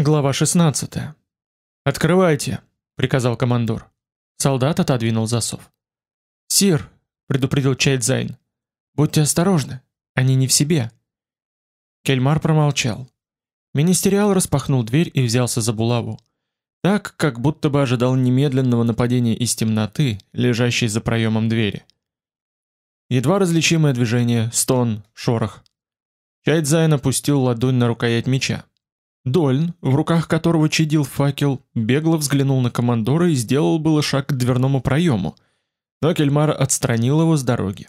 Глава 16. Открывайте, приказал командор. Солдат отодвинул засов. Сир, предупредил Чайдзайн. Будьте осторожны, они не в себе. Кельмар промолчал. Министериал распахнул дверь и взялся за булаву. Так, как будто бы ожидал немедленного нападения из темноты, лежащей за проемом двери. Едва различимое движение, стон, шорох. Чайдзайн опустил ладонь на рукоять меча. Дольн, в руках которого чадил факел, бегло взглянул на командора и сделал было шаг к дверному проему, но Кельмар отстранил его с дороги.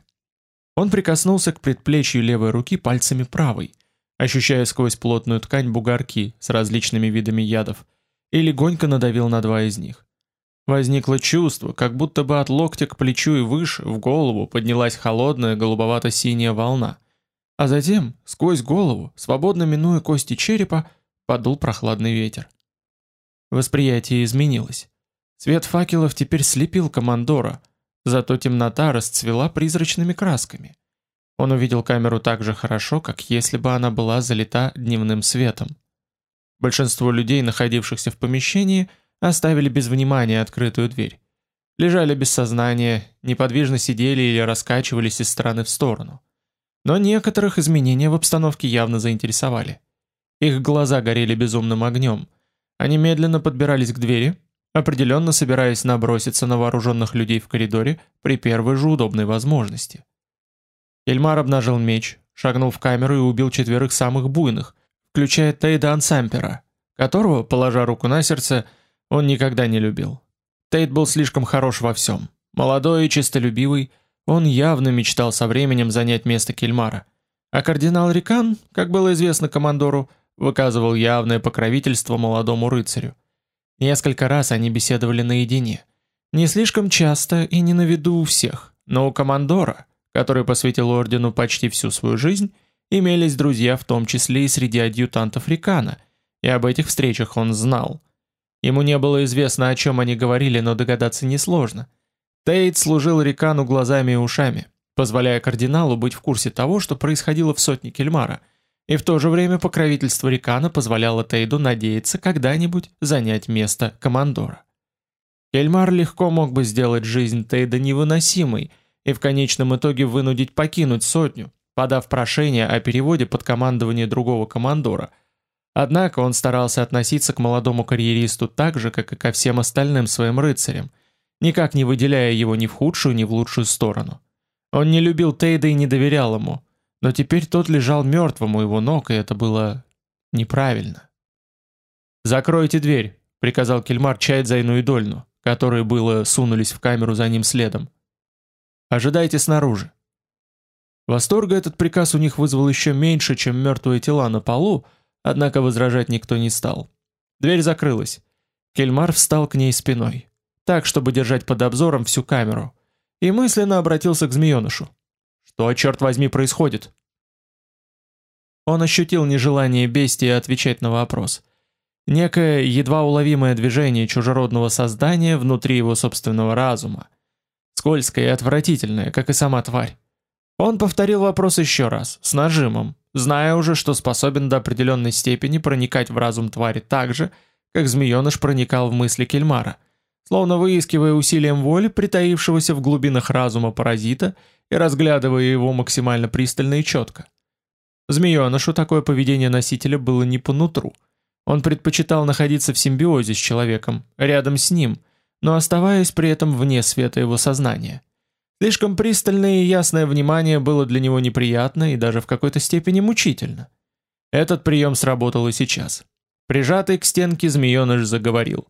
Он прикоснулся к предплечью левой руки пальцами правой, ощущая сквозь плотную ткань бугорки с различными видами ядов, и легонько надавил на два из них. Возникло чувство, как будто бы от локтя к плечу и выше в голову поднялась холодная голубовато-синяя волна, а затем, сквозь голову, свободно минуя кости черепа, подул прохладный ветер. Восприятие изменилось. Свет факелов теперь слепил командора, зато темнота расцвела призрачными красками. Он увидел камеру так же хорошо, как если бы она была залита дневным светом. Большинство людей, находившихся в помещении, оставили без внимания открытую дверь. Лежали без сознания, неподвижно сидели или раскачивались из стороны в сторону. Но некоторых изменения в обстановке явно заинтересовали. Их глаза горели безумным огнем. Они медленно подбирались к двери, определенно собираясь наброситься на вооруженных людей в коридоре при первой же удобной возможности. Эльмар обнажил меч, шагнул в камеру и убил четверых самых буйных, включая Тейда Ансампера, которого, положа руку на сердце, он никогда не любил. Тейд был слишком хорош во всем. Молодой и честолюбивый, он явно мечтал со временем занять место Кельмара. А кардинал Рикан, как было известно командору, выказывал явное покровительство молодому рыцарю. Несколько раз они беседовали наедине. Не слишком часто и не на виду у всех, но у командора, который посвятил ордену почти всю свою жизнь, имелись друзья в том числе и среди адъютантов Рикана, и об этих встречах он знал. Ему не было известно, о чем они говорили, но догадаться несложно. Тейт служил Рикану глазами и ушами, позволяя кардиналу быть в курсе того, что происходило в сотне Кельмара – и в то же время покровительство Рикана позволяло Тейду надеяться когда-нибудь занять место командора. Эльмар легко мог бы сделать жизнь Тейда невыносимой и в конечном итоге вынудить покинуть сотню, подав прошение о переводе под командование другого командора. Однако он старался относиться к молодому карьеристу так же, как и ко всем остальным своим рыцарям, никак не выделяя его ни в худшую, ни в лучшую сторону. Он не любил Тейда и не доверял ему, но теперь тот лежал мертвым у его ног, и это было неправильно. «Закройте дверь», — приказал Кельмар Чайдзайну и Дольну, которые было сунулись в камеру за ним следом. «Ожидайте снаружи». Восторга этот приказ у них вызвал еще меньше, чем мертвые тела на полу, однако возражать никто не стал. Дверь закрылась. Кельмар встал к ней спиной, так, чтобы держать под обзором всю камеру, и мысленно обратился к змеенышу. Что, черт возьми, происходит? Он ощутил нежелание бестии отвечать на вопрос. Некое едва уловимое движение чужеродного создания внутри его собственного разума. Скользкое и отвратительное, как и сама тварь. Он повторил вопрос еще раз, с нажимом, зная уже, что способен до определенной степени проникать в разум твари так же, как змееныш проникал в мысли Кельмара, словно выискивая усилием воли притаившегося в глубинах разума паразита и разглядывая его максимально пристально и четко. Змеенышу такое поведение носителя было не по нутру. Он предпочитал находиться в симбиозе с человеком, рядом с ним, но оставаясь при этом вне света его сознания. Слишком пристальное и ясное внимание было для него неприятно и даже в какой-то степени мучительно. Этот прием сработал и сейчас. Прижатый к стенке змееныш заговорил.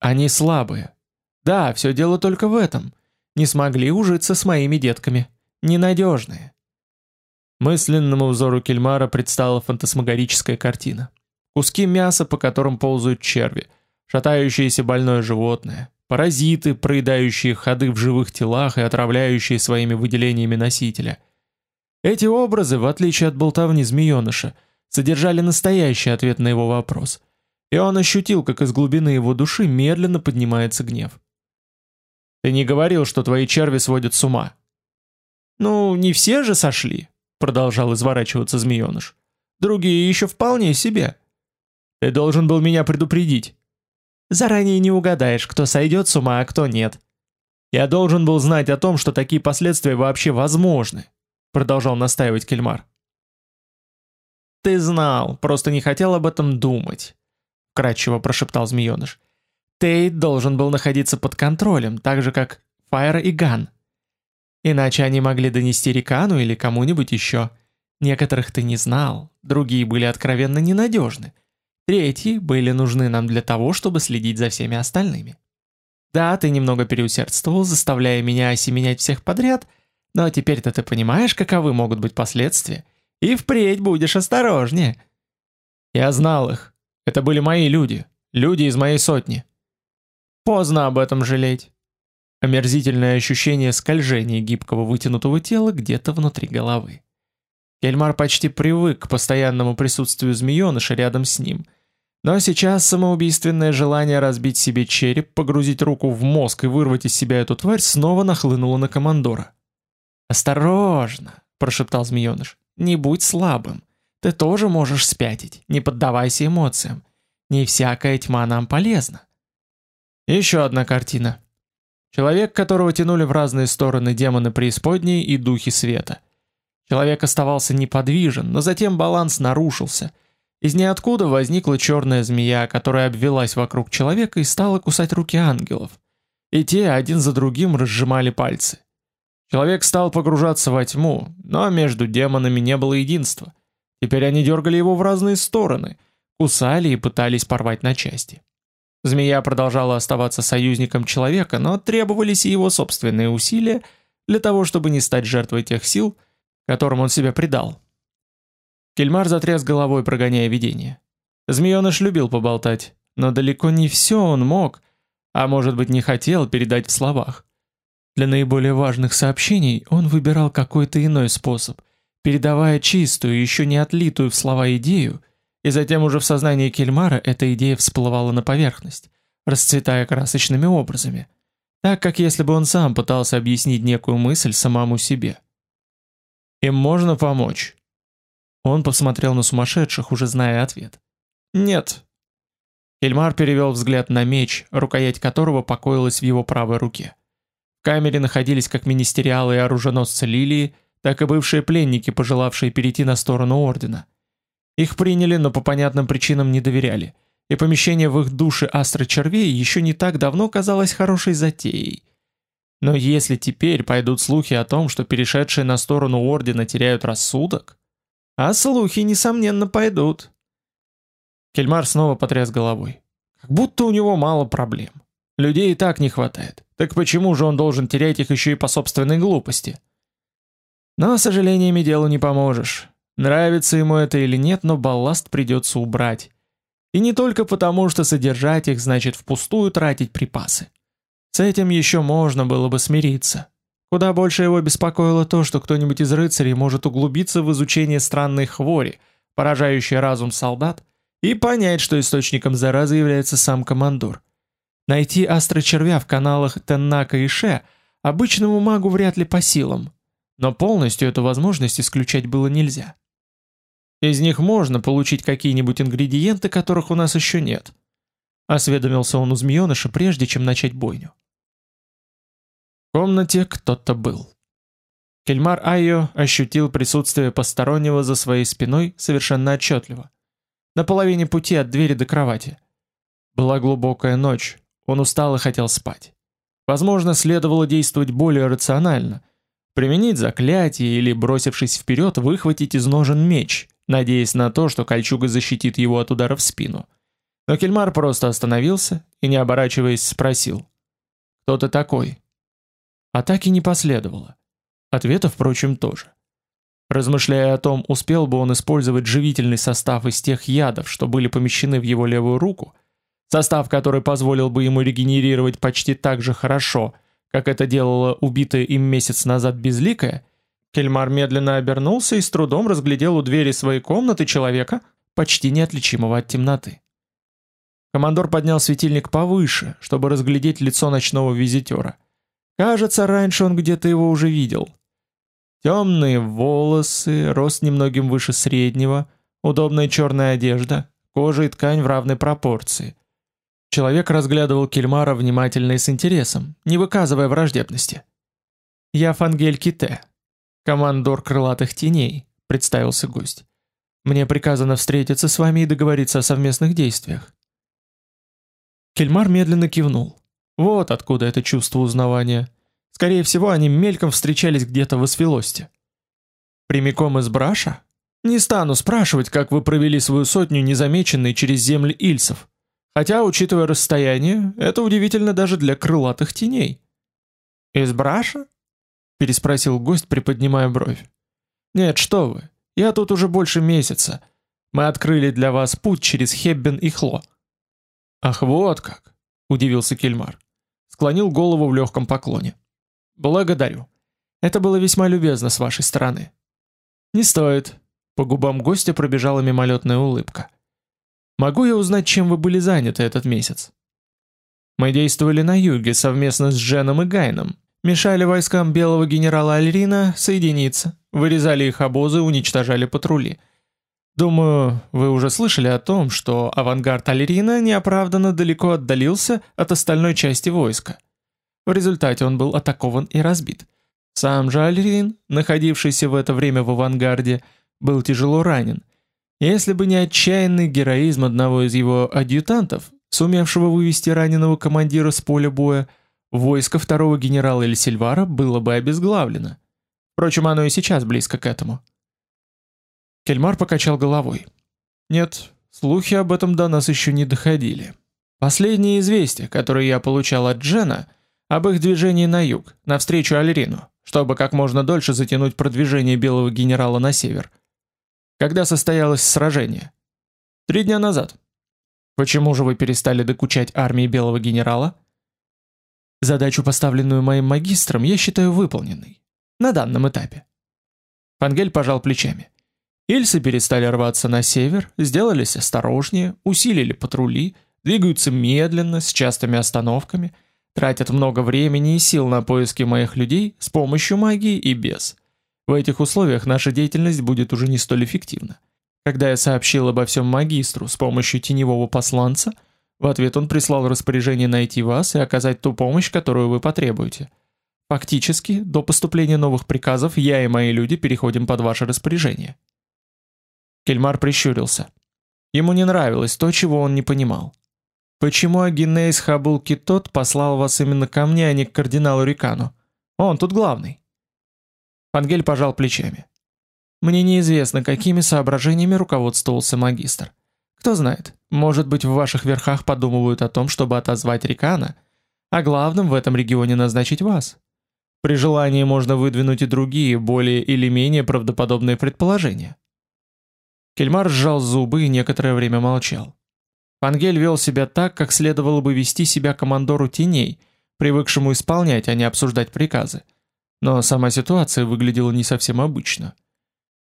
«Они слабые. Да, все дело только в этом. Не смогли ужиться с моими детками. Ненадежные. Мысленному взору Кельмара предстала фантасмагорическая картина. Куски мяса, по которым ползают черви, шатающееся больное животное, паразиты, проедающие ходы в живых телах и отравляющие своими выделениями носителя. Эти образы, в отличие от болтовни змееныша, содержали настоящий ответ на его вопрос. И он ощутил, как из глубины его души медленно поднимается гнев. Ты не говорил, что твои черви сводят с ума. Ну, не все же сошли, продолжал изворачиваться змееныш. Другие еще вполне себе. Ты должен был меня предупредить. Заранее не угадаешь, кто сойдет с ума, а кто нет. Я должен был знать о том, что такие последствия вообще возможны, продолжал настаивать Кельмар. Ты знал, просто не хотел об этом думать, кратчево прошептал змееныш. Тейт должен был находиться под контролем, так же как Файра и Ган. Иначе они могли донести Рикану или кому-нибудь еще. Некоторых ты не знал, другие были откровенно ненадежны. Третьи были нужны нам для того, чтобы следить за всеми остальными. Да, ты немного переусердствовал, заставляя меня осеменять всех подряд, но теперь-то ты понимаешь, каковы могут быть последствия, и впредь будешь осторожнее. Я знал их. Это были мои люди, люди из моей сотни. Поздно об этом жалеть. Омерзительное ощущение скольжения гибкого вытянутого тела где-то внутри головы. Кельмар почти привык к постоянному присутствию змееныша рядом с ним. Но сейчас самоубийственное желание разбить себе череп, погрузить руку в мозг и вырвать из себя эту тварь снова нахлынуло на командора. «Осторожно!» – прошептал змееныш. «Не будь слабым. Ты тоже можешь спятить. Не поддавайся эмоциям. Не всякая тьма нам полезна». Еще одна картина. Человек, которого тянули в разные стороны демоны преисподней и духи света. Человек оставался неподвижен, но затем баланс нарушился. Из ниоткуда возникла черная змея, которая обвелась вокруг человека и стала кусать руки ангелов. И те один за другим разжимали пальцы. Человек стал погружаться во тьму, но между демонами не было единства. Теперь они дергали его в разные стороны, кусали и пытались порвать на части. Змея продолжала оставаться союзником человека, но требовались и его собственные усилия для того, чтобы не стать жертвой тех сил, которым он себя предал. Кельмар затряс головой, прогоняя видение. Змееныш любил поболтать, но далеко не все он мог, а может быть не хотел передать в словах. Для наиболее важных сообщений он выбирал какой-то иной способ, передавая чистую, еще не отлитую в слова идею, и затем уже в сознании Кельмара эта идея всплывала на поверхность, расцветая красочными образами, так как если бы он сам пытался объяснить некую мысль самому себе. Им можно помочь. Он посмотрел на сумасшедших, уже зная ответ. Нет. Эльмар перевел взгляд на меч, рукоять которого покоилась в его правой руке. В камере находились как министериалы и оруженосцы Лилии, так и бывшие пленники, пожелавшие перейти на сторону ордена. Их приняли, но по понятным причинам не доверяли, и помещение в их душе астрочервей еще не так давно казалось хорошей затеей – но если теперь пойдут слухи о том, что перешедшие на сторону ордена теряют рассудок, а слухи несомненно пойдут. Кельмар снова потряс головой. Как будто у него мало проблем. Людей и так не хватает. Так почему же он должен терять их еще и по собственной глупости? Но сожалениями делу не поможешь. Нравится ему это или нет, но балласт придется убрать. И не только потому, что содержать их значит впустую тратить припасы. С этим еще можно было бы смириться. Куда больше его беспокоило то, что кто-нибудь из рыцарей может углубиться в изучение странной хвори, поражающей разум солдат, и понять, что источником заразы является сам командор. Найти астрочервя в каналах Теннака и Ше обычному магу вряд ли по силам, но полностью эту возможность исключать было нельзя. Из них можно получить какие-нибудь ингредиенты, которых у нас еще нет. Осведомился он у змееныша, прежде чем начать бойню комнате кто-то был. Кельмар Айо ощутил присутствие постороннего за своей спиной совершенно отчетливо. На половине пути от двери до кровати. Была глубокая ночь, он устал и хотел спать. Возможно, следовало действовать более рационально. Применить заклятие или, бросившись вперед, выхватить из ножен меч, надеясь на то, что кольчуга защитит его от удара в спину. Но Кельмар просто остановился и, не оборачиваясь, спросил. «Кто ты такой?» Атаки не последовало. Ответа, впрочем, тоже. Размышляя о том, успел бы он использовать живительный состав из тех ядов, что были помещены в его левую руку, состав, который позволил бы ему регенерировать почти так же хорошо, как это делала убитая им месяц назад безликая, Кельмар медленно обернулся и с трудом разглядел у двери своей комнаты человека, почти неотличимого от темноты. Командор поднял светильник повыше, чтобы разглядеть лицо ночного визитера – Кажется, раньше он где-то его уже видел. Темные волосы, рост немногим выше среднего, удобная черная одежда, кожа и ткань в равной пропорции. Человек разглядывал Кельмара внимательно и с интересом, не выказывая враждебности. «Я Фангель Ките, командор крылатых теней», — представился гость. «Мне приказано встретиться с вами и договориться о совместных действиях». Кельмар медленно кивнул. Вот откуда это чувство узнавания. Скорее всего, они мельком встречались где-то в Освелосте. Прямиком из Браша? Не стану спрашивать, как вы провели свою сотню незамеченной через земли Ильсов. Хотя, учитывая расстояние, это удивительно даже для крылатых теней. «Из Браша?» — переспросил гость, приподнимая бровь. «Нет, что вы, я тут уже больше месяца. Мы открыли для вас путь через Хеббен и Хло». «Ах, вот как!» — удивился Кельмар. Склонил голову в легком поклоне. «Благодарю. Это было весьма любезно с вашей стороны». «Не стоит». По губам гостя пробежала мимолетная улыбка. Могу я узнать, чем вы были заняты этот месяц? Мы действовали на юге совместно с Дженом и Гайном. Мешали войскам белого генерала Альрина соединиться, вырезали их обозы, уничтожали патрули. Думаю, вы уже слышали о том, что авангард Альрина неоправданно далеко отдалился от остальной части войска. В результате он был атакован и разбит. Сам же Альрин, находившийся в это время в авангарде, был тяжело ранен – если бы не отчаянный героизм одного из его адъютантов, сумевшего вывести раненого командира с поля боя, войско второго генерала Эльсильвара было бы обезглавлено. Впрочем, оно и сейчас близко к этому. Кельмар покачал головой. Нет, слухи об этом до нас еще не доходили. Последние известия, которые я получал от Джена, об их движении на юг, навстречу Альрину, чтобы как можно дольше затянуть продвижение белого генерала на север – когда состоялось сражение? Три дня назад. Почему же вы перестали докучать армии белого генерала? Задачу, поставленную моим магистром, я считаю выполненной. На данном этапе. Фангель пожал плечами. Ильсы перестали рваться на север, сделались осторожнее, усилили патрули, двигаются медленно, с частыми остановками, тратят много времени и сил на поиски моих людей с помощью магии и без. В этих условиях наша деятельность будет уже не столь эффективна. Когда я сообщил обо всем магистру с помощью теневого посланца, в ответ он прислал распоряжение найти вас и оказать ту помощь, которую вы потребуете. Фактически, до поступления новых приказов я и мои люди переходим под ваше распоряжение. Кельмар прищурился. Ему не нравилось то, чего он не понимал. Почему Агинейс Хабулки тот послал вас именно ко мне, а не к кардиналу Рикану? Он тут главный. Фангель пожал плечами. Мне неизвестно, какими соображениями руководствовался магистр. Кто знает, может быть, в ваших верхах подумывают о том, чтобы отозвать Рикана, а главным в этом регионе назначить вас. При желании можно выдвинуть и другие, более или менее правдоподобные предположения. Кельмар сжал зубы и некоторое время молчал. Фангель вел себя так, как следовало бы вести себя командору теней, привыкшему исполнять, а не обсуждать приказы. Но сама ситуация выглядела не совсем обычно.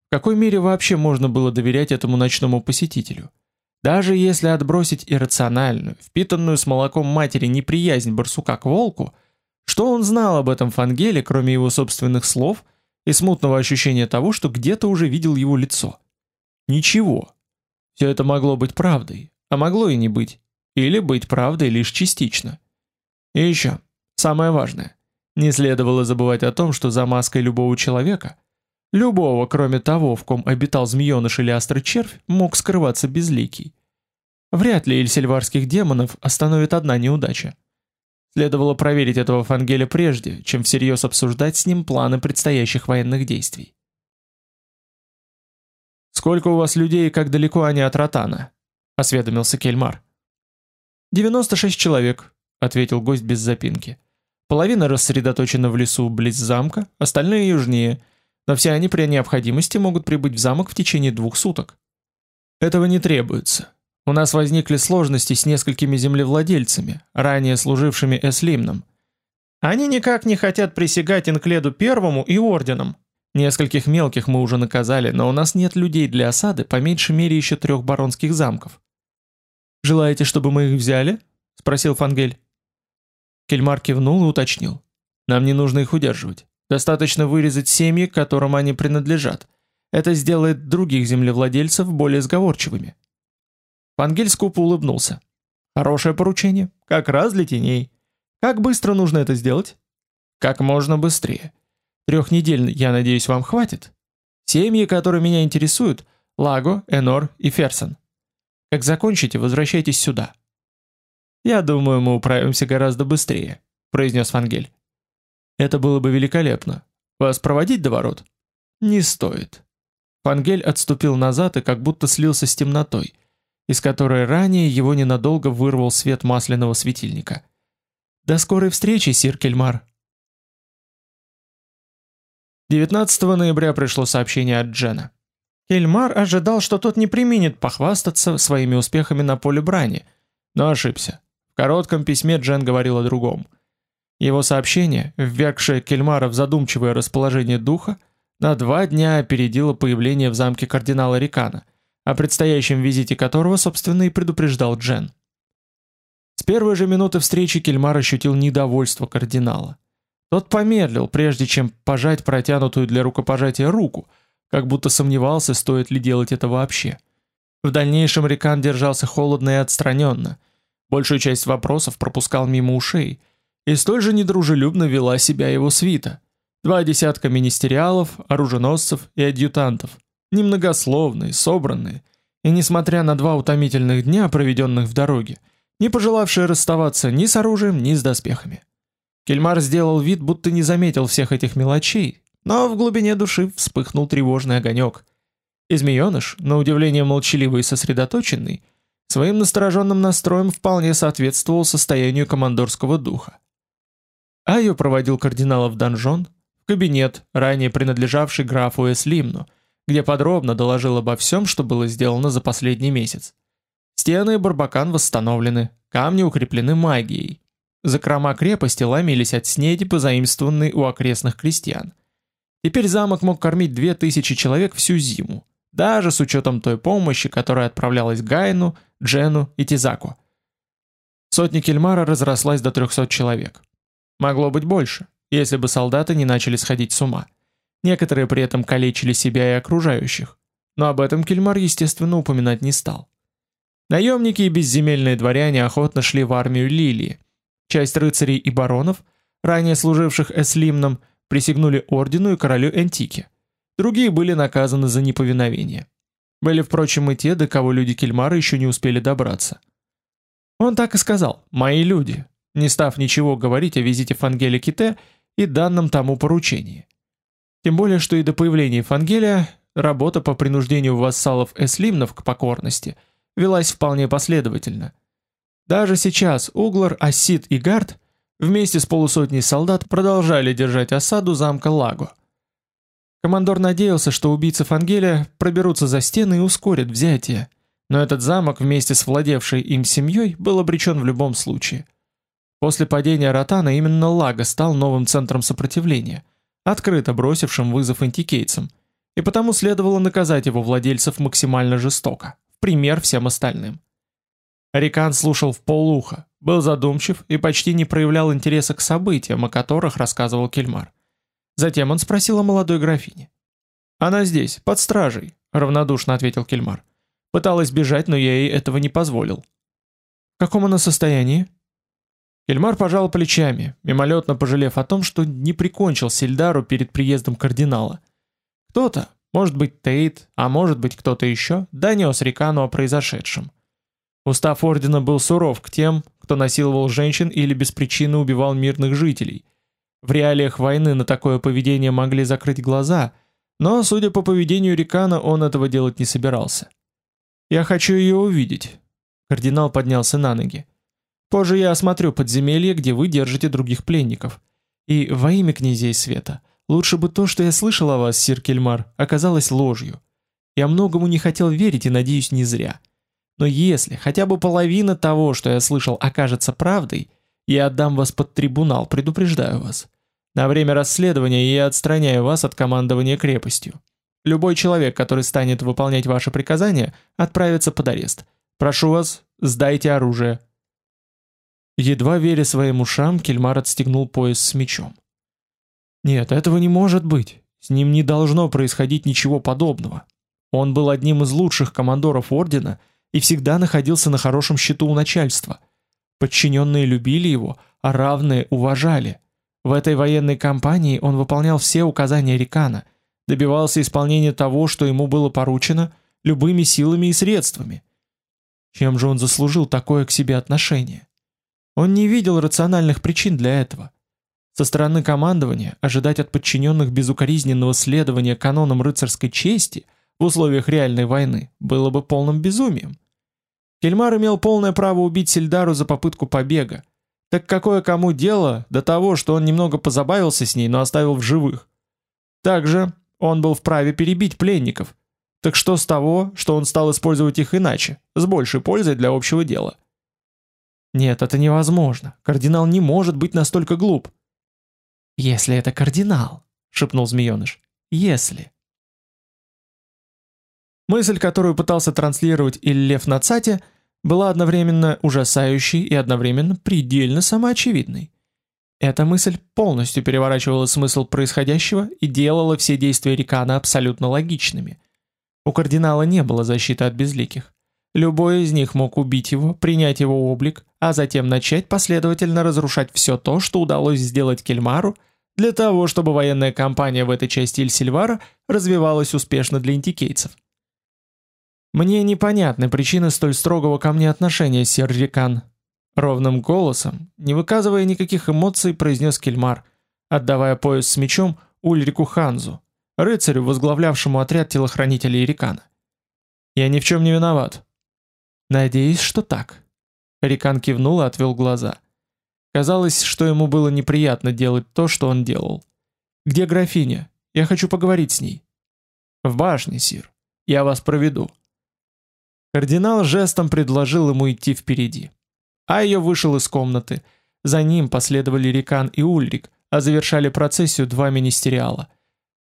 В какой мере вообще можно было доверять этому ночному посетителю? Даже если отбросить иррациональную, впитанную с молоком матери неприязнь барсука к волку, что он знал об этом Фангеле, кроме его собственных слов и смутного ощущения того, что где-то уже видел его лицо? Ничего. Все это могло быть правдой, а могло и не быть. Или быть правдой лишь частично. И еще, самое важное. Не следовало забывать о том, что за маской любого человека, любого, кроме того, в ком обитал змееныш или острый червь, мог скрываться безликий. Вряд ли эльсельварских демонов остановит одна неудача. Следовало проверить этого Фангеля прежде, чем всерьез обсуждать с ним планы предстоящих военных действий. «Сколько у вас людей и как далеко они от Ротана?» — осведомился Кельмар. «96 человек», — ответил гость без запинки. Половина рассредоточена в лесу близ замка, остальные южнее, но все они при необходимости могут прибыть в замок в течение двух суток. Этого не требуется. У нас возникли сложности с несколькими землевладельцами, ранее служившими Эслимном. Они никак не хотят присягать Инкледу Первому и Орденам. Нескольких мелких мы уже наказали, но у нас нет людей для осады, по меньшей мере еще трех баронских замков. «Желаете, чтобы мы их взяли?» — спросил Фангель. Кельмар кивнул и уточнил. «Нам не нужно их удерживать. Достаточно вырезать семьи, которым они принадлежат. Это сделает других землевладельцев более сговорчивыми». Фангель скупо улыбнулся. Хорошее поручение, как раз для теней. Как быстро нужно это сделать? Как можно быстрее. Трех недель, я надеюсь, вам хватит. Семьи, которые меня интересуют, Лаго, Энор и Ферсон. Как закончите, возвращайтесь сюда. Я думаю, мы управимся гораздо быстрее, произнес Фангель. Это было бы великолепно. Вас проводить до ворот? Не стоит. Фангель отступил назад и как будто слился с темнотой из которой ранее его ненадолго вырвал свет масляного светильника. До скорой встречи, сир Кельмар. 19 ноября пришло сообщение от Джена. Кельмар ожидал, что тот не применит похвастаться своими успехами на поле брани, но ошибся. В коротком письме Джен говорил о другом. Его сообщение, ввергшее Кельмара в задумчивое расположение духа, на два дня опередило появление в замке кардинала Рикана, о предстоящем визите которого, собственно, и предупреждал Джен. С первой же минуты встречи Кельмар ощутил недовольство кардинала. Тот помедлил, прежде чем пожать протянутую для рукопожатия руку, как будто сомневался, стоит ли делать это вообще. В дальнейшем Рикан держался холодно и отстраненно, большую часть вопросов пропускал мимо ушей, и столь же недружелюбно вела себя его свита. Два десятка министериалов, оруженосцев и адъютантов – немногословные, собранные, и несмотря на два утомительных дня, проведенных в дороге, не пожелавшие расставаться ни с оружием, ни с доспехами. Кельмар сделал вид, будто не заметил всех этих мелочей, но в глубине души вспыхнул тревожный огонек. И на удивление молчаливый и сосредоточенный, своим настороженным настроем вполне соответствовал состоянию командорского духа. Айо проводил кардинала в донжон, в кабинет, ранее принадлежавший графу Эслимну, где подробно доложил обо всем, что было сделано за последний месяц. Стены и барбакан восстановлены, камни укреплены магией. Закрома крепости ломились от снеди, позаимствованной у окрестных крестьян. Теперь замок мог кормить две тысячи человек всю зиму, даже с учетом той помощи, которая отправлялась Гайну, Джену и Тизаку. Сотня Кельмара разрослась до 300 человек. Могло быть больше, если бы солдаты не начали сходить с ума. Некоторые при этом калечили себя и окружающих, но об этом Кельмар, естественно, упоминать не стал. Наемники и безземельные дворяне охотно шли в армию Лилии. Часть рыцарей и баронов, ранее служивших Эслимном, присягнули ордену и королю Энтике. Другие были наказаны за неповиновение. Были, впрочем, и те, до кого люди Кельмара еще не успели добраться. Он так и сказал «мои люди», не став ничего говорить о визите Фангеля Ките и данном тому поручении. Тем более, что и до появления Фангелия работа по принуждению вассалов эслимнов к покорности велась вполне последовательно. Даже сейчас Углар, Ассид и Гард вместе с полусотней солдат продолжали держать осаду замка Лаго. Командор надеялся, что убийцы Фангелия проберутся за стены и ускорят взятие, но этот замок вместе с владевшей им семьей был обречен в любом случае. После падения Ротана именно Лаго стал новым центром сопротивления – открыто бросившим вызов антикейцам, и потому следовало наказать его владельцев максимально жестоко, в пример всем остальным. Рикан слушал в полуха, был задумчив и почти не проявлял интереса к событиям, о которых рассказывал Кельмар. Затем он спросил о молодой графине. «Она здесь, под стражей», — равнодушно ответил Кельмар. «Пыталась бежать, но я ей этого не позволил». «В каком она состоянии?» Эльмар пожал плечами, мимолетно пожалев о том, что не прикончил Сильдару перед приездом кардинала. Кто-то, может быть Тейт, а может быть кто-то еще, донес Рикану о произошедшем. Устав ордена был суров к тем, кто насиловал женщин или без причины убивал мирных жителей. В реалиях войны на такое поведение могли закрыть глаза, но, судя по поведению Рикана, он этого делать не собирался. «Я хочу ее увидеть». Кардинал поднялся на ноги. Позже я осмотрю подземелье, где вы держите других пленников. И во имя князей света, лучше бы то, что я слышал о вас, сир Кельмар, оказалось ложью. Я многому не хотел верить и надеюсь не зря. Но если хотя бы половина того, что я слышал, окажется правдой, я отдам вас под трибунал, предупреждаю вас. На время расследования я отстраняю вас от командования крепостью. Любой человек, который станет выполнять ваши приказания, отправится под арест. Прошу вас, сдайте оружие. Едва веря своим ушам, Кельмар отстегнул пояс с мечом. Нет, этого не может быть. С ним не должно происходить ничего подобного. Он был одним из лучших командоров ордена и всегда находился на хорошем счету у начальства. Подчиненные любили его, а равные уважали. В этой военной кампании он выполнял все указания Рикана, добивался исполнения того, что ему было поручено, любыми силами и средствами. Чем же он заслужил такое к себе отношение? Он не видел рациональных причин для этого. Со стороны командования ожидать от подчиненных безукоризненного следования канонам рыцарской чести в условиях реальной войны было бы полным безумием. Кельмар имел полное право убить Сельдару за попытку побега. Так какое кому дело до того, что он немного позабавился с ней, но оставил в живых? Также он был вправе перебить пленников. Так что с того, что он стал использовать их иначе, с большей пользой для общего дела? Нет, это невозможно. Кардинал не может быть настолько глуп. «Если это кардинал», — шепнул змееныш. «Если». Мысль, которую пытался транслировать Иллев на цате, была одновременно ужасающей и одновременно предельно самоочевидной. Эта мысль полностью переворачивала смысл происходящего и делала все действия Рикана абсолютно логичными. У кардинала не было защиты от безликих. Любой из них мог убить его, принять его облик, а затем начать последовательно разрушать все то, что удалось сделать Кельмару, для того, чтобы военная кампания в этой части Иль-Сильвара развивалась успешно для интикейцев. «Мне непонятны причины столь строгого ко мне отношения, сэр Рикан», ровным голосом, не выказывая никаких эмоций, произнес Кельмар, отдавая пояс с мечом Ульрику Ханзу, рыцарю, возглавлявшему отряд телохранителей Рикана. «Я ни в чем не виноват». «Надеюсь, что так», Рикан кивнул и отвел глаза. Казалось, что ему было неприятно делать то, что он делал. «Где графиня? Я хочу поговорить с ней». «В башне, сир. Я вас проведу». Кардинал жестом предложил ему идти впереди. Айо вышел из комнаты. За ним последовали Рикан и Ульрик, а завершали процессию два министериала.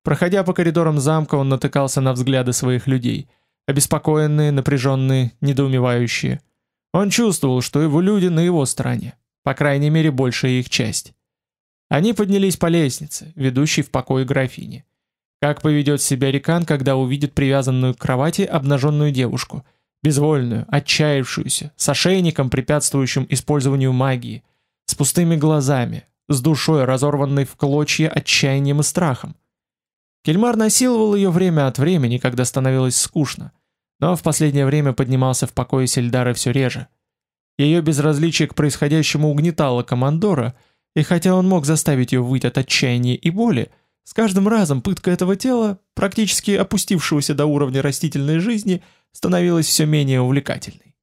Проходя по коридорам замка, он натыкался на взгляды своих людей. Обеспокоенные, напряженные, недоумевающие – он чувствовал, что его люди на его стороне, по крайней мере большая их часть. Они поднялись по лестнице, ведущей в покой графини. Как поведет себя Рикан, когда увидит привязанную к кровати обнаженную девушку, безвольную, отчаявшуюся, с ошейником, препятствующим использованию магии, с пустыми глазами, с душой, разорванной в клочья отчаянием и страхом. Кельмар насиловал ее время от времени, когда становилось скучно, но в последнее время поднимался в покое Сельдары все реже. Ее безразличие к происходящему угнетало командора, и хотя он мог заставить ее выйти от отчаяния и боли, с каждым разом пытка этого тела, практически опустившегося до уровня растительной жизни, становилась все менее увлекательной.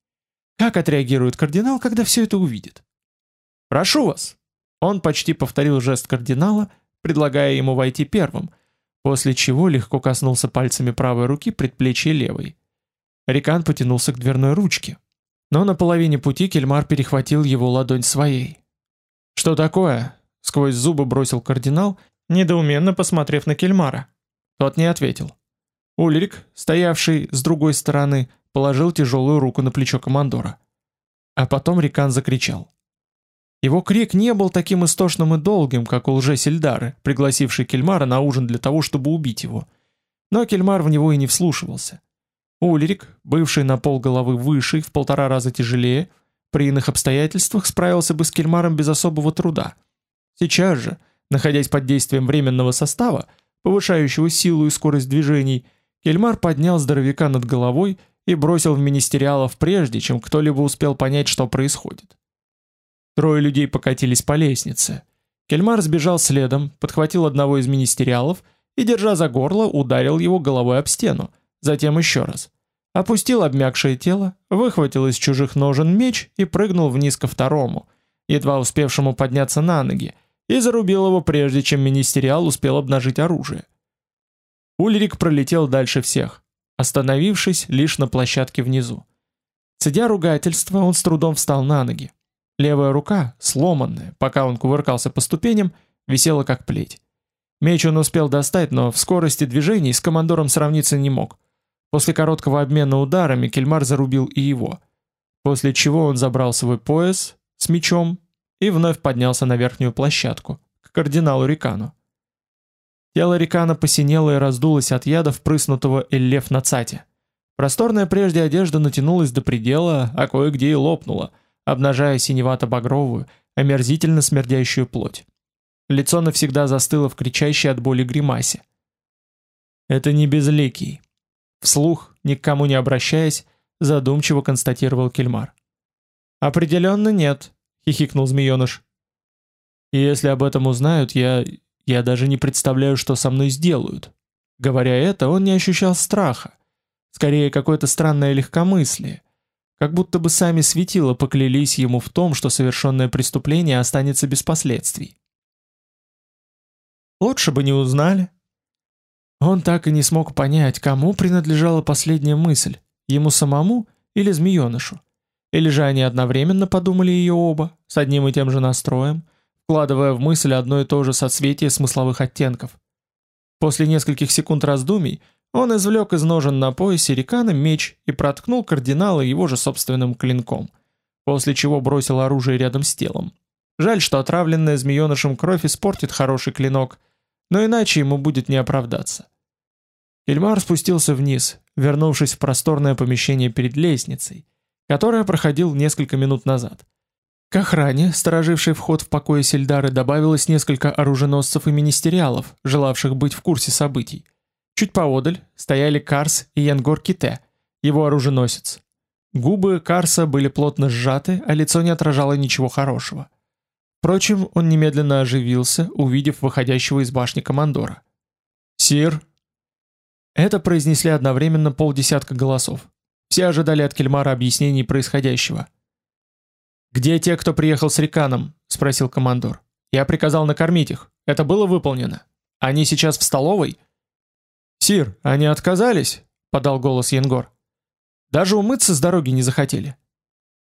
Как отреагирует кардинал, когда все это увидит? «Прошу вас!» Он почти повторил жест кардинала, предлагая ему войти первым, после чего легко коснулся пальцами правой руки предплечья левой. Рикан потянулся к дверной ручке. Но на половине пути Кельмар перехватил его ладонь своей. «Что такое?» — сквозь зубы бросил кардинал, недоуменно посмотрев на Кельмара. Тот не ответил. Ульрик, стоявший с другой стороны, положил тяжелую руку на плечо командора. А потом Рикан закричал. Его крик не был таким истошным и долгим, как у лже-сельдары, пригласившей Кельмара на ужин для того, чтобы убить его. Но Кельмар в него и не вслушивался. Ульрик, бывший на пол головы выше и в полтора раза тяжелее, при иных обстоятельствах справился бы с Кельмаром без особого труда. Сейчас же, находясь под действием временного состава, повышающего силу и скорость движений, Кельмар поднял здоровяка над головой и бросил в министериалов прежде, чем кто-либо успел понять, что происходит. Трое людей покатились по лестнице. Кельмар сбежал следом, подхватил одного из министериалов и, держа за горло, ударил его головой об стену, затем еще раз. Опустил обмякшее тело, выхватил из чужих ножен меч и прыгнул вниз ко второму, едва успевшему подняться на ноги, и зарубил его прежде, чем министериал успел обнажить оружие. Ульрик пролетел дальше всех, остановившись лишь на площадке внизу. Цедя ругательство, он с трудом встал на ноги. Левая рука, сломанная, пока он кувыркался по ступеням, висела как плеть. Меч он успел достать, но в скорости движений с командором сравниться не мог. После короткого обмена ударами Кельмар зарубил и его, после чего он забрал свой пояс с мечом и вновь поднялся на верхнюю площадку, к кардиналу Рикану. Тело Рикана посинело и раздулось от яда впрыснутого Эллеф на цате. Просторная прежде одежда натянулась до предела, а кое-где и лопнула, обнажая синевато-багровую, омерзительно смердящую плоть. Лицо навсегда застыло в кричащей от боли гримасе. «Это не безликий», — вслух, ни к кому не обращаясь, задумчиво констатировал Кельмар. «Определенно нет», — хихикнул змееныш. «И если об этом узнают, я... я даже не представляю, что со мной сделают». Говоря это, он не ощущал страха, скорее какое-то странное легкомыслие, как будто бы сами светила поклялись ему в том, что совершенное преступление останется без последствий. Лучше бы не узнали. Он так и не смог понять, кому принадлежала последняя мысль, ему самому или змеенышу. Или же они одновременно подумали ее оба, с одним и тем же настроем, вкладывая в мысль одно и то же соцветие смысловых оттенков. После нескольких секунд раздумий он извлек из ножен на поясе рекана меч и проткнул кардинала его же собственным клинком, после чего бросил оружие рядом с телом. Жаль, что отравленная змеенышем кровь испортит хороший клинок, но иначе ему будет не оправдаться. Ильмар спустился вниз, вернувшись в просторное помещение перед лестницей, которое проходил несколько минут назад. К охране, сторожившей вход в покои Сельдары, добавилось несколько оруженосцев и министериалов, желавших быть в курсе событий. Чуть поодаль стояли Карс и Янгор Ките, его оруженосец. Губы Карса были плотно сжаты, а лицо не отражало ничего хорошего. Впрочем, он немедленно оживился, увидев выходящего из башни командора. «Сир!» Это произнесли одновременно полдесятка голосов. Все ожидали от Кельмара объяснений происходящего. «Где те, кто приехал с Риканом?» — спросил командор. «Я приказал накормить их. Это было выполнено. Они сейчас в столовой?» «Сир, они отказались?» — подал голос Янгор. «Даже умыться с дороги не захотели».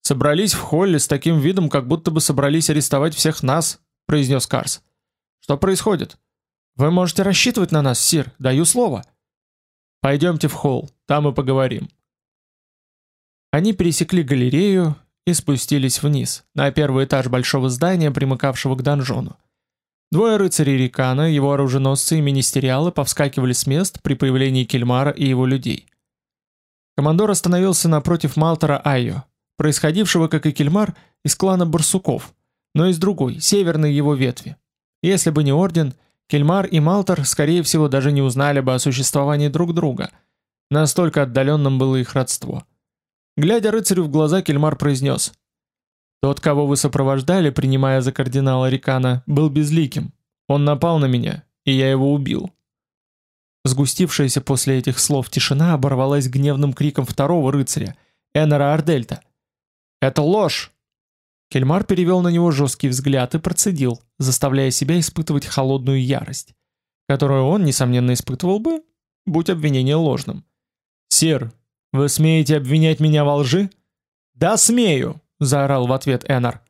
«Собрались в холле с таким видом, как будто бы собрались арестовать всех нас», — произнес Карс. «Что происходит? Вы можете рассчитывать на нас, сир, даю слово». «Пойдемте в холл, там и поговорим». Они пересекли галерею и спустились вниз, на первый этаж большого здания, примыкавшего к донжону. Двое рыцарей Рикана, его оруженосцы и министериалы повскакивали с мест при появлении Кельмара и его людей. Командор остановился напротив Малтера Айо, происходившего, как и Кельмар, из клана Барсуков, но из другой, северной его ветви. Если бы не орден, Кельмар и Малтер, скорее всего, даже не узнали бы о существовании друг друга. Настолько отдаленным было их родство. Глядя рыцарю в глаза, Кельмар произнес. Тот, кого вы сопровождали, принимая за кардинала Рикана, был безликим. Он напал на меня, и я его убил. Сгустившаяся после этих слов тишина оборвалась гневным криком второго рыцаря, Эннера Ардельта. «Это ложь!» Кельмар перевел на него жесткий взгляд и процедил, заставляя себя испытывать холодную ярость, которую он, несомненно, испытывал бы, будь обвинение ложным. «Сир, вы смеете обвинять меня во лжи?» «Да, смею!» заорал в ответ Эннер.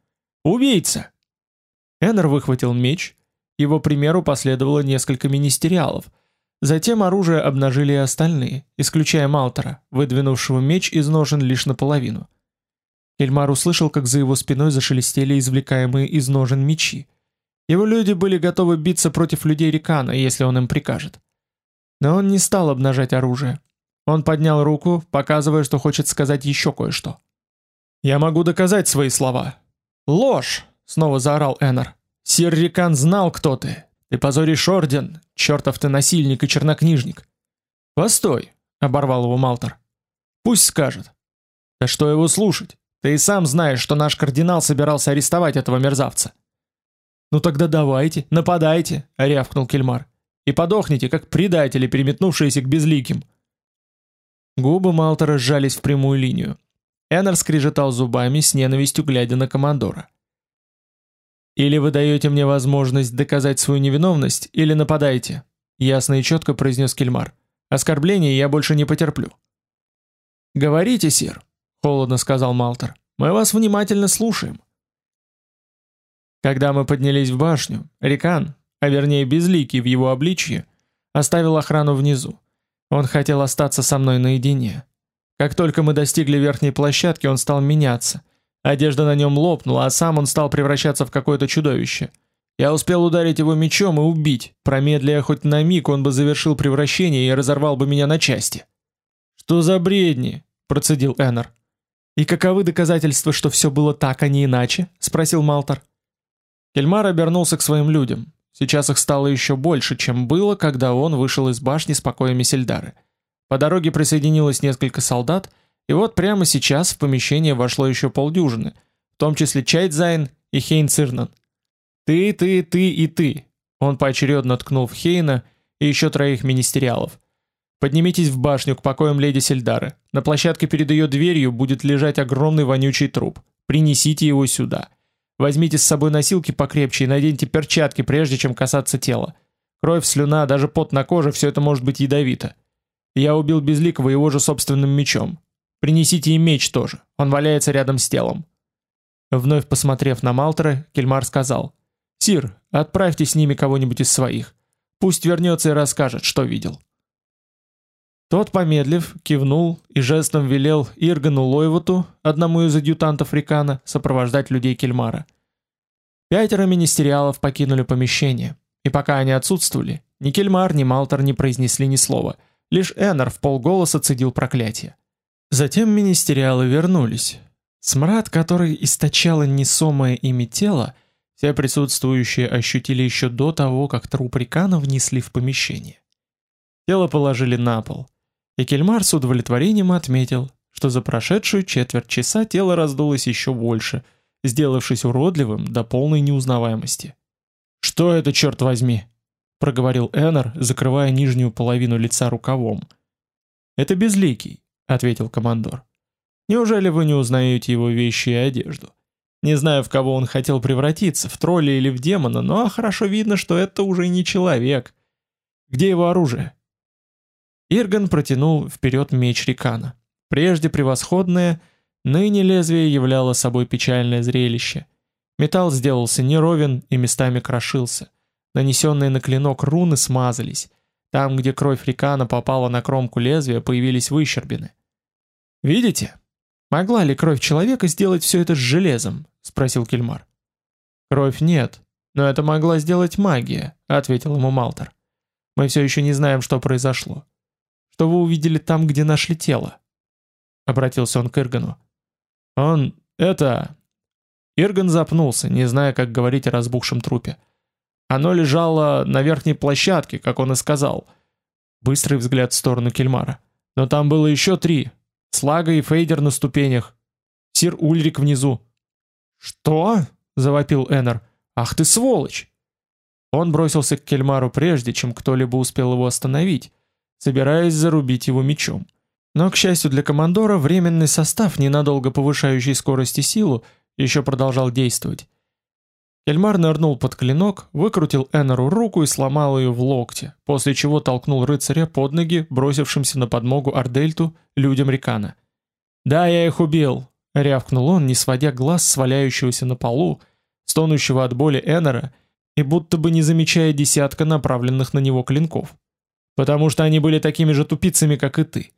Убийца. Эннер выхватил меч, его примеру последовало несколько министериалов. Затем оружие обнажили и остальные, исключая Малтера, выдвинувшего меч из ножен лишь наполовину. Эльмар услышал, как за его спиной зашелестели извлекаемые из ножен мечи. Его люди были готовы биться против людей Рикана, если он им прикажет. Но он не стал обнажать оружие. Он поднял руку, показывая, что хочет сказать еще кое-что. Я могу доказать свои слова. Ложь, снова заорал Эннер. Сир Рикан знал, кто ты. Ты позоришь орден, чертов ты насильник и чернокнижник. Постой, оборвал его Малтер. Пусть скажет. Да что его слушать? Ты и сам знаешь, что наш кардинал собирался арестовать этого мерзавца. Ну тогда давайте, нападайте, рявкнул Кельмар. И подохните, как предатели, переметнувшиеся к безликим. Губы Малтера сжались в прямую линию. Эннер скрежетал зубами с ненавистью, глядя на командора. «Или вы даете мне возможность доказать свою невиновность, или нападаете», — ясно и четко произнес Кельмар. «Оскорбления я больше не потерплю». «Говорите, сир», — холодно сказал Малтер. «Мы вас внимательно слушаем». Когда мы поднялись в башню, Рикан, а вернее Безликий в его обличье, оставил охрану внизу. Он хотел остаться со мной наедине. Как только мы достигли верхней площадки, он стал меняться. Одежда на нем лопнула, а сам он стал превращаться в какое-то чудовище. Я успел ударить его мечом и убить. Промедляя хоть на миг, он бы завершил превращение и разорвал бы меня на части. «Что за бредни?» – процедил Эннер. «И каковы доказательства, что все было так, а не иначе?» – спросил Малтер. Кельмар обернулся к своим людям. Сейчас их стало еще больше, чем было, когда он вышел из башни с покоями Сельдары. По дороге присоединилось несколько солдат, и вот прямо сейчас в помещение вошло еще полдюжины, в том числе Чайдзайн и Хейн Цирнан. «Ты, ты, ты и ты!» Он поочередно ткнул в Хейна и еще троих министериалов. «Поднимитесь в башню к покоям леди Сельдары. На площадке перед ее дверью будет лежать огромный вонючий труп. Принесите его сюда. Возьмите с собой носилки покрепче и наденьте перчатки, прежде чем касаться тела. Кровь, слюна, даже пот на коже – все это может быть ядовито. Я убил Безликого его же собственным мечом. Принесите и меч тоже, он валяется рядом с телом». Вновь посмотрев на Малтера, Кельмар сказал, «Сир, отправьте с ними кого-нибудь из своих. Пусть вернется и расскажет, что видел». Тот, помедлив, кивнул и жестом велел Иргану Лойвату, одному из адъютантов Рикана, сопровождать людей Кельмара. Пятеро министериалов покинули помещение, и пока они отсутствовали, ни Кельмар, ни Малтер не произнесли ни слова, лишь Эннер в полголоса цедил проклятие. Затем министериалы вернулись. Смрад, который источало несомое ими тело, все присутствующие ощутили еще до того, как труп Рикана внесли в помещение. Тело положили на пол, и Кельмар с удовлетворением отметил, что за прошедшую четверть часа тело раздулось еще больше, сделавшись уродливым до полной неузнаваемости. «Что это, черт возьми?» — проговорил Эннер, закрывая нижнюю половину лица рукавом. «Это безликий», ответил командор. Неужели вы не узнаете его вещи и одежду? Не знаю, в кого он хотел превратиться, в тролля или в демона, но хорошо видно, что это уже не человек. Где его оружие? Ирган протянул вперед меч Рикана. Прежде превосходное, ныне лезвие являло собой печальное зрелище. Металл сделался неровен и местами крошился. Нанесенные на клинок руны смазались. Там, где кровь Рикана попала на кромку лезвия, появились выщербины. «Видите? Могла ли кровь человека сделать все это с железом?» — спросил Кельмар. «Кровь нет, но это могла сделать магия», — ответил ему Малтер. «Мы все еще не знаем, что произошло. Что вы увидели там, где нашли тело?» Обратился он к Иргану. «Он... это...» Ирган запнулся, не зная, как говорить о разбухшем трупе. Оно лежало на верхней площадке, как он и сказал. Быстрый взгляд в сторону Кельмара. Но там было еще три, Слага и Фейдер на ступенях. Сир Ульрик внизу. «Что?» — завопил Эннер. «Ах ты сволочь!» Он бросился к Кельмару прежде, чем кто-либо успел его остановить, собираясь зарубить его мечом. Но, к счастью для командора, временный состав, ненадолго повышающий скорость и силу, еще продолжал действовать. Кельмар нырнул под клинок, выкрутил Эннеру руку и сломал ее в локте, после чего толкнул рыцаря под ноги, бросившимся на подмогу Ардельту, людям Рикана. «Да, я их убил!» — рявкнул он, не сводя глаз с валяющегося на полу, стонущего от боли Эннера, и будто бы не замечая десятка направленных на него клинков. «Потому что они были такими же тупицами, как и ты.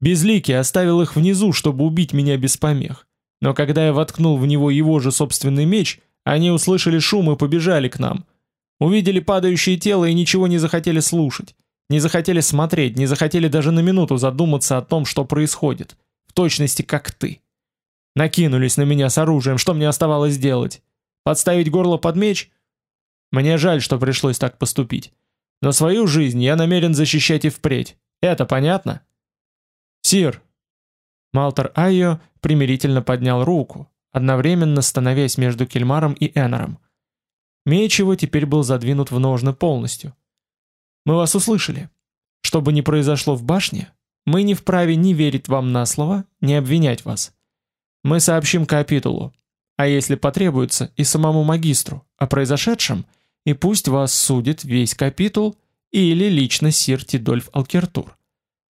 Безликий оставил их внизу, чтобы убить меня без помех. Но когда я воткнул в него его же собственный меч — они услышали шум и побежали к нам. Увидели падающее тело и ничего не захотели слушать. Не захотели смотреть, не захотели даже на минуту задуматься о том, что происходит. В точности, как ты. Накинулись на меня с оружием, что мне оставалось делать? Подставить горло под меч? Мне жаль, что пришлось так поступить. Но свою жизнь я намерен защищать и впредь. Это понятно? Сир. Малтер Айо примирительно поднял руку, одновременно становясь между Кельмаром и Эннером. Меч его теперь был задвинут в ножны полностью. «Мы вас услышали. Что бы ни произошло в башне, мы не вправе ни верить вам на слово, ни обвинять вас. Мы сообщим капитулу, а если потребуется, и самому магистру, о произошедшем, и пусть вас судит весь капитул или лично сир Тидольф Алкертур.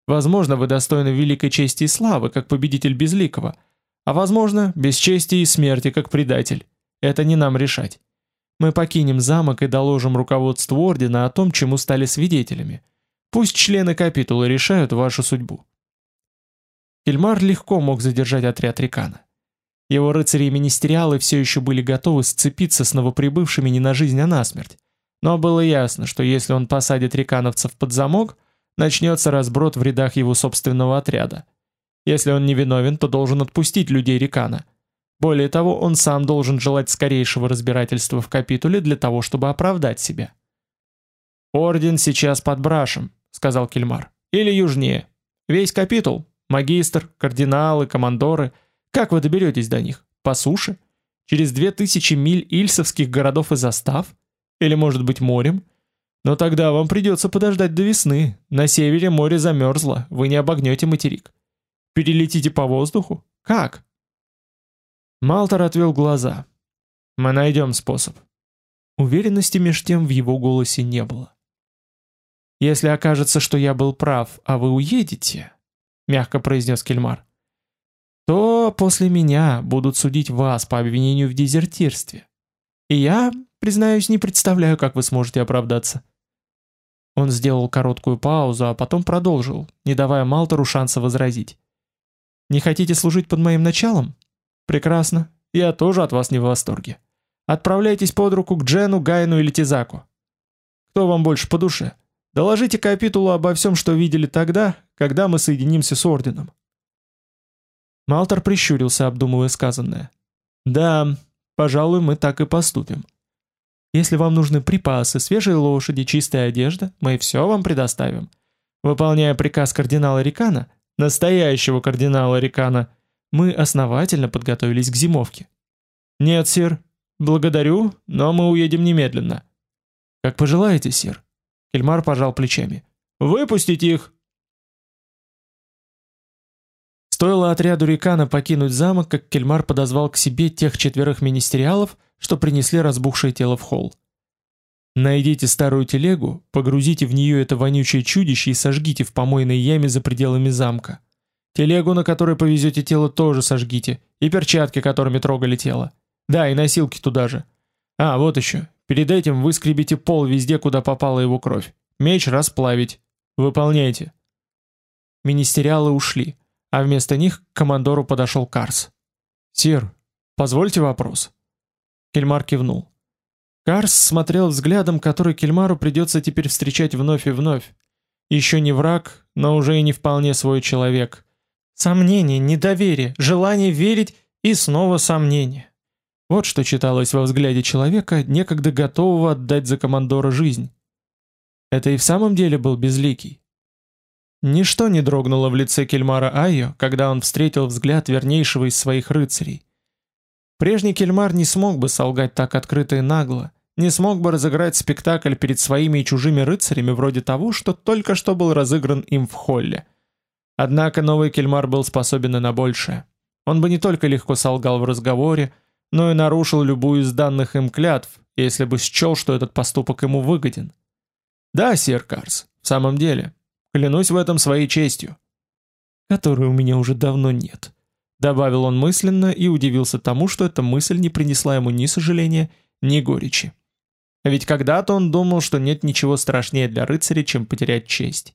Возможно, вы достойны великой чести и славы, как победитель Безликого – а возможно, без чести и смерти как предатель. Это не нам решать. Мы покинем замок и доложим руководству ордена о том, чему стали свидетелями. Пусть члены капитула решают вашу судьбу. Кельмар легко мог задержать отряд Рикана. Его рыцари и министериалы все еще были готовы сцепиться с новоприбывшими не на жизнь, а на смерть. Но было ясно, что если он посадит рикановцев под замок, начнется разброд в рядах его собственного отряда. Если он невиновен, то должен отпустить людей Рикана. Более того, он сам должен желать скорейшего разбирательства в капитуле для того, чтобы оправдать себя. «Орден сейчас под Брашем», — сказал Кельмар. «Или южнее. Весь капитул, магистр, кардиналы, командоры. Как вы доберетесь до них? По суше? Через две тысячи миль ильсовских городов и застав? Или, может быть, морем? Но тогда вам придется подождать до весны. На севере море замерзло, вы не обогнете материк. Перелетите по воздуху? Как?» Малтер отвел глаза. «Мы найдем способ». Уверенности меж тем в его голосе не было. «Если окажется, что я был прав, а вы уедете», — мягко произнес Кельмар, «то после меня будут судить вас по обвинению в дезертирстве. И я, признаюсь, не представляю, как вы сможете оправдаться». Он сделал короткую паузу, а потом продолжил, не давая Малтеру шанса возразить. «Не хотите служить под моим началом? Прекрасно. Я тоже от вас не в восторге. Отправляйтесь под руку к Джену, Гайну или Тизаку. Кто вам больше по душе? Доложите капитулу обо всем, что видели тогда, когда мы соединимся с Орденом. Малтер прищурился, обдумывая сказанное. Да, пожалуй, мы так и поступим. Если вам нужны припасы, свежие лошади, чистая одежда, мы все вам предоставим. Выполняя приказ кардинала Рикана, настоящего кардинала Рикана, мы основательно подготовились к зимовке. Нет, сир, благодарю, но мы уедем немедленно. Как пожелаете, сир. Кельмар пожал плечами. Выпустить их. Стоило отряду Рикана покинуть замок, как Кельмар подозвал к себе тех четверых министериалов, что принесли разбухшее тело в холл. Найдите старую телегу, погрузите в нее это вонючее чудище и сожгите в помойной яме за пределами замка. Телегу, на которой повезете тело, тоже сожгите. И перчатки, которыми трогали тело. Да, и носилки туда же. А, вот еще. Перед этим выскребите пол везде, куда попала его кровь. Меч расплавить. Выполняйте. Министериалы ушли, а вместо них к командору подошел Карс. «Сир, позвольте вопрос». Кельмар кивнул. Карс смотрел взглядом, который Кельмару придется теперь встречать вновь и вновь. Еще не враг, но уже и не вполне свой человек. Сомнение, недоверие, желание верить и снова сомнение. Вот что читалось во взгляде человека, некогда готового отдать за командора жизнь. Это и в самом деле был безликий. Ничто не дрогнуло в лице Кельмара Айо, когда он встретил взгляд вернейшего из своих рыцарей. Прежний Кельмар не смог бы солгать так открыто и нагло, не смог бы разыграть спектакль перед своими и чужими рыцарями вроде того, что только что был разыгран им в холле. Однако новый Кельмар был способен и на большее. Он бы не только легко солгал в разговоре, но и нарушил любую из данных им клятв, если бы счел, что этот поступок ему выгоден. Да, сэр Карс, в самом деле, клянусь в этом своей честью, которой у меня уже давно нет. Добавил он мысленно и удивился тому, что эта мысль не принесла ему ни сожаления, ни горечи. Ведь когда-то он думал, что нет ничего страшнее для рыцаря, чем потерять честь.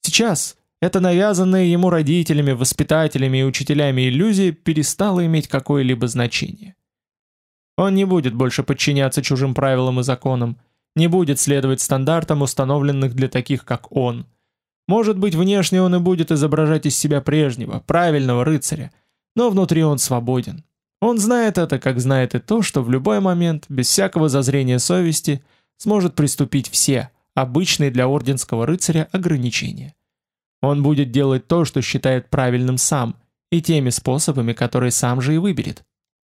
Сейчас, это навязанная ему родителями, воспитателями и учителями иллюзия перестала иметь какое-либо значение. Он не будет больше подчиняться чужим правилам и законам, не будет следовать стандартам, установленных для таких, как он. Может быть, внешне он и будет изображать из себя прежнего, правильного рыцаря, но внутри он свободен. Он знает это, как знает и то, что в любой момент, без всякого зазрения совести, сможет приступить все, обычные для орденского рыцаря, ограничения. Он будет делать то, что считает правильным сам, и теми способами, которые сам же и выберет.